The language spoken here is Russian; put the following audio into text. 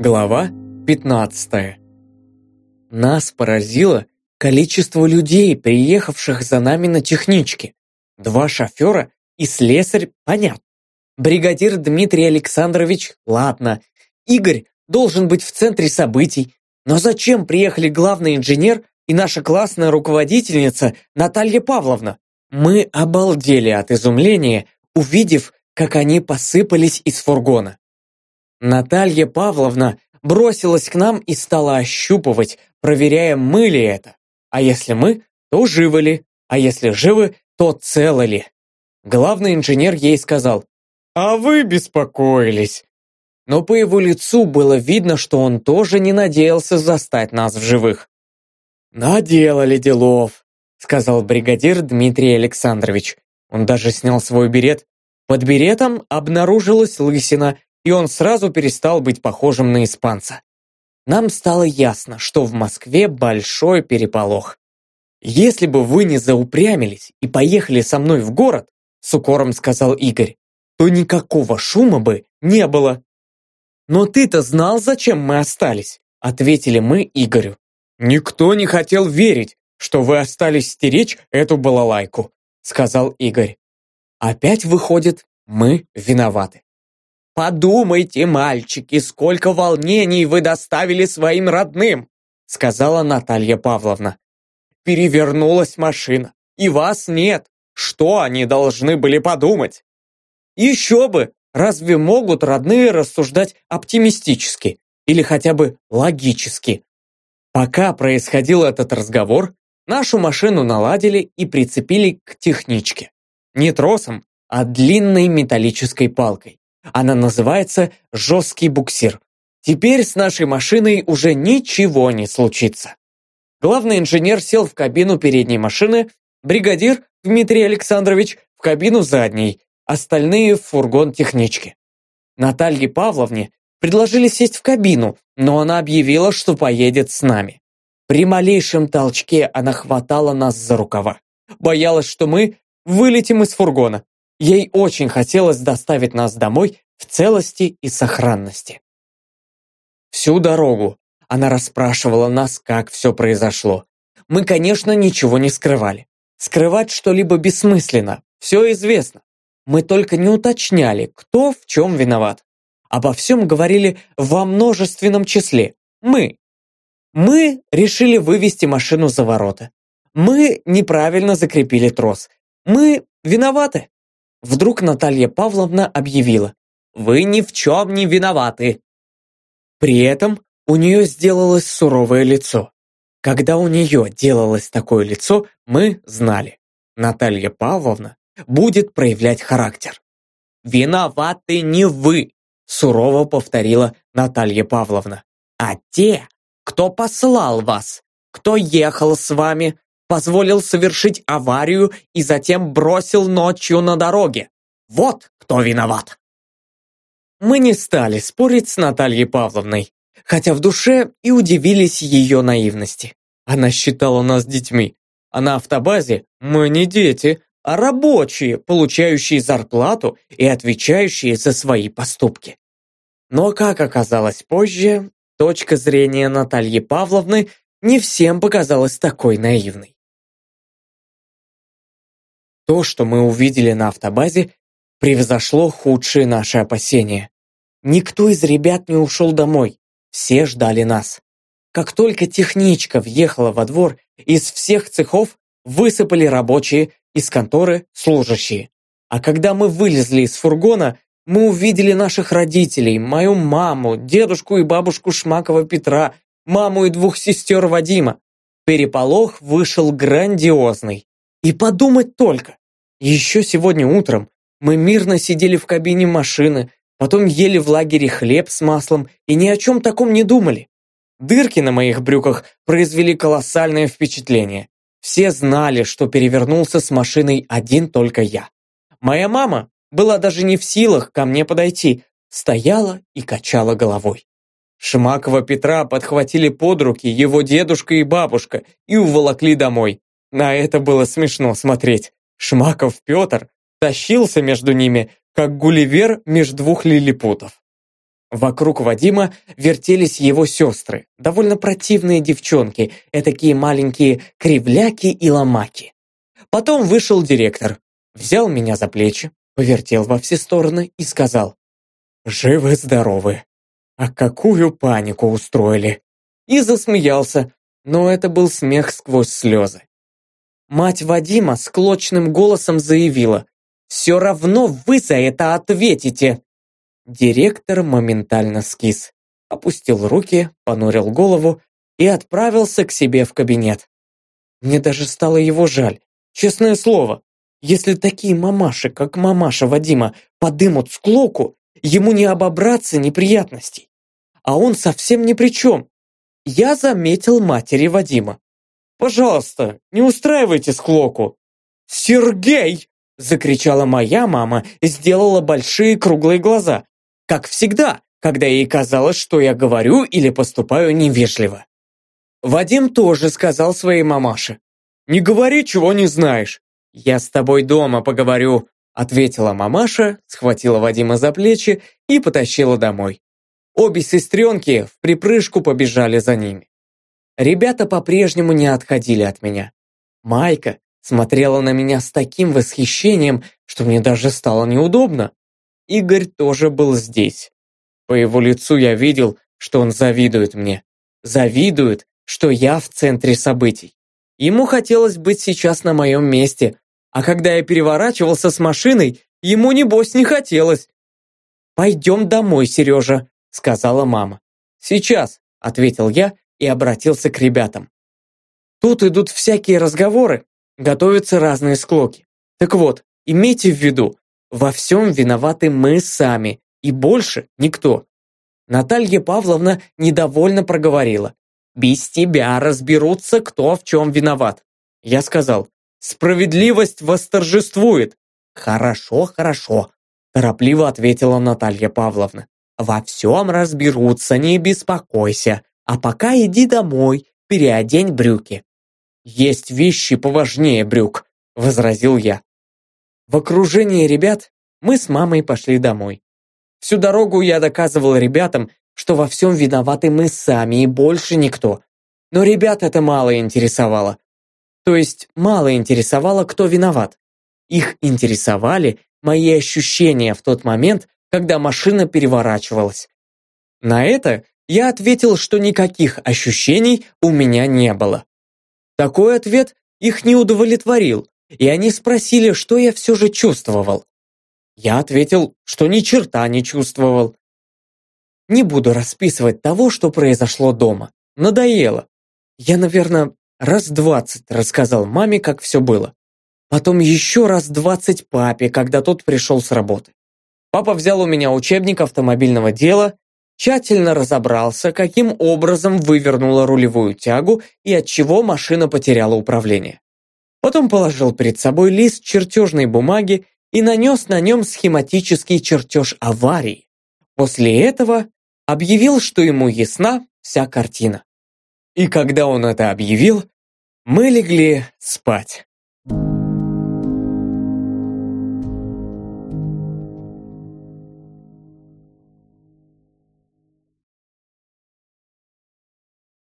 Глава 15 Нас поразило количество людей, приехавших за нами на техничке. Два шофера и слесарь, понятно. Бригадир Дмитрий Александрович, ладно. Игорь должен быть в центре событий. Но зачем приехали главный инженер и наша классная руководительница Наталья Павловна? Мы обалдели от изумления, увидев, как они посыпались из фургона. Наталья Павловна бросилась к нам и стала ощупывать, проверяя, мы ли это. А если мы, то живы ли, а если живы, то целы ли. Главный инженер ей сказал, «А вы беспокоились». Но по его лицу было видно, что он тоже не надеялся застать нас в живых. «Наделали делов», — сказал бригадир Дмитрий Александрович. Он даже снял свой берет. Под беретом обнаружилась лысина, и он сразу перестал быть похожим на испанца. Нам стало ясно, что в Москве большой переполох. «Если бы вы не заупрямились и поехали со мной в город», с укором сказал Игорь, то никакого шума бы не было. «Но ты-то знал, зачем мы остались?» ответили мы Игорю. «Никто не хотел верить, что вы остались стеречь эту балалайку», сказал Игорь. Опять выходит, мы виноваты. «Подумайте, мальчики, сколько волнений вы доставили своим родным!» сказала Наталья Павловна. «Перевернулась машина, и вас нет. Что они должны были подумать?» «Еще бы! Разве могут родные рассуждать оптимистически или хотя бы логически?» Пока происходил этот разговор, нашу машину наладили и прицепили к техничке. Не тросом, а длинной металлической палкой. Она называется «жесткий буксир». Теперь с нашей машиной уже ничего не случится. Главный инженер сел в кабину передней машины, бригадир Дмитрий Александрович в кабину задней, остальные в фургон технички. Наталье Павловне предложили сесть в кабину, но она объявила, что поедет с нами. При малейшем толчке она хватала нас за рукава. Боялась, что мы вылетим из фургона. Ей очень хотелось доставить нас домой в целости и сохранности. Всю дорогу она расспрашивала нас, как все произошло. Мы, конечно, ничего не скрывали. Скрывать что-либо бессмысленно, все известно. Мы только не уточняли, кто в чем виноват. Обо всем говорили во множественном числе. Мы. Мы решили вывести машину за ворота. Мы неправильно закрепили трос. Мы виноваты. Вдруг Наталья Павловна объявила. «Вы ни в чем не виноваты!» При этом у нее сделалось суровое лицо. Когда у нее делалось такое лицо, мы знали. Наталья Павловна будет проявлять характер. «Виноваты не вы!» сурово повторила Наталья Павловна. «А те, кто послал вас, кто ехал с вами, позволил совершить аварию и затем бросил ночью на дороге. Вот кто виноват. Мы не стали спорить с Натальей Павловной, хотя в душе и удивились ее наивности. Она считала нас детьми, а на автобазе мы не дети, а рабочие, получающие зарплату и отвечающие за свои поступки. Но, как оказалось позже, точка зрения Натальи Павловны не всем показалась такой наивной. То, что мы увидели на автобазе, превзошло худшие наши опасения. Никто из ребят не ушел домой, все ждали нас. Как только техничка въехала во двор, из всех цехов высыпали рабочие, из конторы служащие. А когда мы вылезли из фургона, мы увидели наших родителей, мою маму, дедушку и бабушку Шмакова Петра, маму и двух сестер Вадима. Переполох вышел грандиозный. И подумать только, еще сегодня утром мы мирно сидели в кабине машины, потом ели в лагере хлеб с маслом и ни о чем таком не думали. Дырки на моих брюках произвели колоссальное впечатление. Все знали, что перевернулся с машиной один только я. Моя мама была даже не в силах ко мне подойти, стояла и качала головой. Шмакова Петра подхватили под руки его дедушка и бабушка и уволокли домой. На это было смешно смотреть. Шмаков Петр тащился между ними, как гулливер между двух лилипутов. Вокруг Вадима вертелись его сестры, довольно противные девчонки, этакие маленькие кривляки и ломаки. Потом вышел директор, взял меня за плечи, повертел во все стороны и сказал «Живы-здоровы! А какую панику устроили!» И засмеялся, но это был смех сквозь слезы. Мать Вадима склочным голосом заявила «Все равно вы за это ответите!» Директор моментально скис, опустил руки, понурил голову и отправился к себе в кабинет. Мне даже стало его жаль. Честное слово, если такие мамаши, как мамаша Вадима, подымут склоку, ему не обобраться неприятностей. А он совсем ни при чем. Я заметил матери Вадима. «Пожалуйста, не устраивайте склоку!» «Сергей!» – закричала моя мама и сделала большие круглые глаза. Как всегда, когда ей казалось, что я говорю или поступаю невежливо. Вадим тоже сказал своей мамаше. «Не говори, чего не знаешь». «Я с тобой дома поговорю», ответила мамаша, схватила Вадима за плечи и потащила домой. Обе сестренки в припрыжку побежали за ними. Ребята по-прежнему не отходили от меня. Майка смотрела на меня с таким восхищением, что мне даже стало неудобно. Игорь тоже был здесь. По его лицу я видел, что он завидует мне. Завидует, что я в центре событий. Ему хотелось быть сейчас на моем месте, а когда я переворачивался с машиной, ему небось не хотелось. «Пойдем домой, Сережа», — сказала мама. «Сейчас», — ответил я и обратился к ребятам. «Тут идут всякие разговоры, готовятся разные склоки. Так вот, имейте в виду, во всем виноваты мы сами, и больше никто. Наталья Павловна недовольно проговорила. «Без тебя разберутся, кто в чем виноват». Я сказал, «Справедливость восторжествует». «Хорошо, хорошо», торопливо ответила Наталья Павловна. «Во всем разберутся, не беспокойся. А пока иди домой, переодень брюки». «Есть вещи поважнее брюк», — возразил я. В окружении ребят мы с мамой пошли домой. Всю дорогу я доказывал ребятам, что во всем виноваты мы сами и больше никто. Но ребят это мало интересовало. То есть мало интересовало, кто виноват. Их интересовали мои ощущения в тот момент, когда машина переворачивалась. На это я ответил, что никаких ощущений у меня не было. Такой ответ их не удовлетворил, и они спросили, что я все же чувствовал. Я ответил, что ни черта не чувствовал. Не буду расписывать того, что произошло дома. Надоело. Я, наверное, раз двадцать рассказал маме, как все было. Потом еще раз двадцать папе, когда тот пришел с работы. Папа взял у меня учебник автомобильного дела, тщательно разобрался, каким образом вывернула рулевую тягу и от чего машина потеряла управление. Потом положил перед собой лист чертежной бумаги и нанес на нем схематический чертеж аварии. После этого объявил, что ему ясна вся картина. И когда он это объявил, мы легли спать.